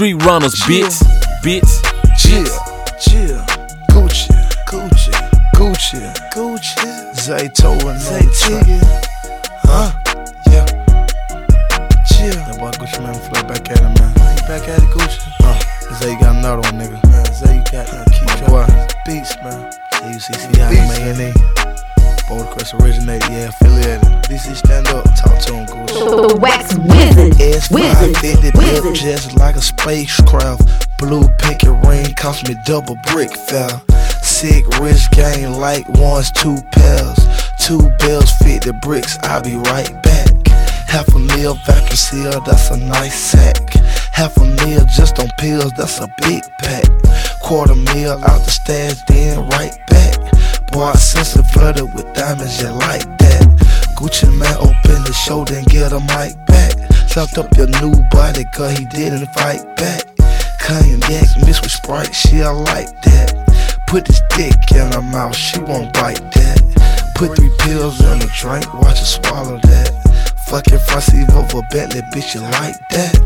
Street runners, bitch, bitch. Chill, chill, Gucci, Gucci, Gucci, Gucci, Zaytoven, Zaytoven, huh? Yeah, chill. That boy Gucci Mane flow back at him, man. He back at it, Gucci. Uh, Zay got another one, nigga. Man, Zay got that key My boy, beats, man. UCCI, man. Bold Crest originate, yeah, affiliated. DC stand up, talk to him, Gucci. Wizard. S550 Wizard. just like a spacecraft. Blue pinky ring cost me double brick fell. Sick rich game like ones, two pairs. Two bells fit the bricks, I'll be right back. Half a meal vacuum seal, that's a nice sack. Half a meal just on pills, that's a big pack. Quarter meal out the stash, then right back. Boy, I sense it flooded with diamonds, yeah, like that. Gucci Mane open the show, then get a mic back. Chopped up your new body, cause he didn't fight back. Cognac mixed with Sprite, she I like that. Put this dick in her mouth, she won't bite that. Put three pills in a drink, watch her swallow that. Fucking of a Bentley, bitch, you like that?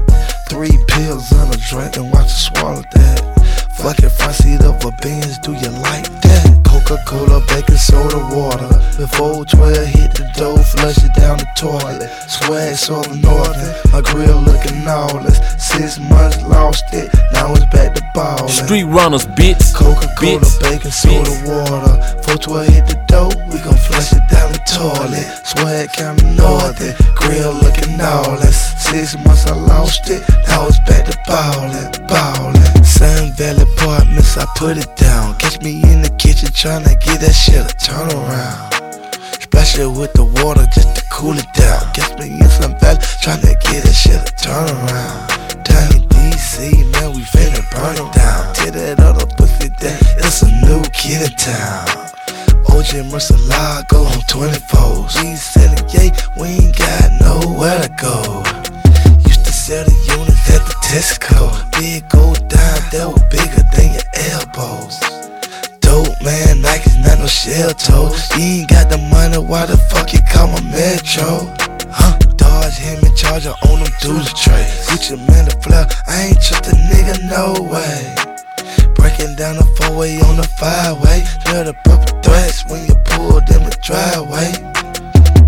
Three pills in a drink and watch her swallow that. Fucking front seat of a Benz, do you like that? Coca-Cola, baking soda, water. Before 12 hit the door, flush it down the toilet. Swag southern northern, my grill looking lawless. Six months lost it, now Street runners, bitch, Coca-Cola, bitch, baking soda, bitch. water. 412 hit the door, we gon' flush it down the toilet. Swag kinda northern, grill looking lawless. Six months I lost it, now it's back to ballin', ballin'. Sun Valley Apartments, I put it down. Catch me in the kitchen tryna get that shit a turnaround. Splash it with the water just to cool it down. Catch me in some valley tryna get that shit a turnaround. It's a new kid in town. OJ Murcielago on 24s. We selling yay, we ain't got nowhere to go. Used to sell the units at the Tesco. Big gold dime that was bigger than your elbows. Dope man, Nike's not no shell toe. You ain't got the money, why the fuck you call my metro? Huh? Dodge him and charge on them through the tray. Gucci Mane the flare, I ain't trust a nigga, no way. Breaking down the four way on the five way. Smell the purple threats when you pull them the driveway.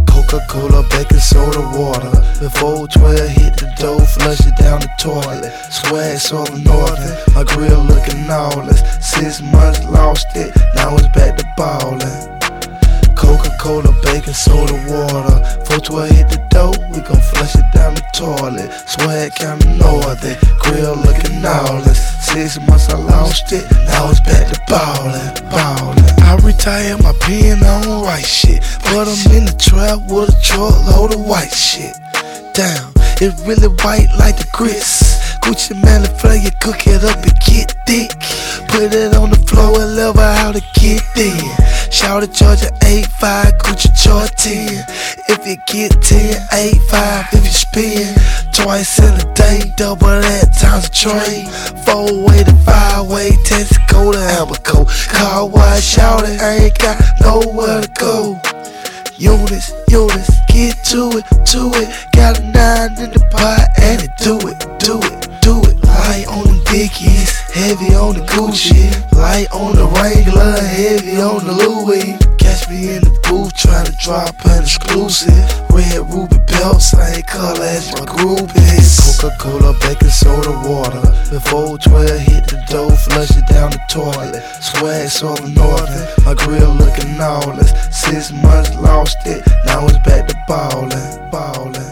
Coca-Cola, baking soda, water. Before 12 hit the door, flush it down the toilet. Swag southern northern, my grill looking lawless. Six months lost it, now it's back to ballin'. Coca-Cola, baking soda, water. 412 hit the door, we gon' toilet. Swag kinda northern, grill looking lawless. Six months I lost it, now it's back to ballin', ballin'. I retired my pen, I don't write shit. But I'm in the trap with a truckload of white shit. Damn, it really white like the grits. Gucci Mane, the you cook it up and get thick. Put it on the floor and level how to get in. Shout at Georgia 8-5, Gucci charge 10. If you get 10, 8-5 if you spin. Twice in a day, double that times a train. Four way to five way, Texaco to Amoco. Car wash, shout it, ain't got nowhere to go. Eunice, Eunice, get to it, to it. Got a nine in the pot and it do it, do it, do it. Light on the Dickies, heavy on the Gucci. Light on the Wrangler, heavy on the Louis. Me in the booth trying to drop an exclusive. Red ruby belt, same color as my groupies. Coca-Cola, baking soda, water. Before 12 hit the door, flush it down the toilet. Swag southern northern, my grill looking lawless. Six months lost it, now it's back to ballin', ballin'.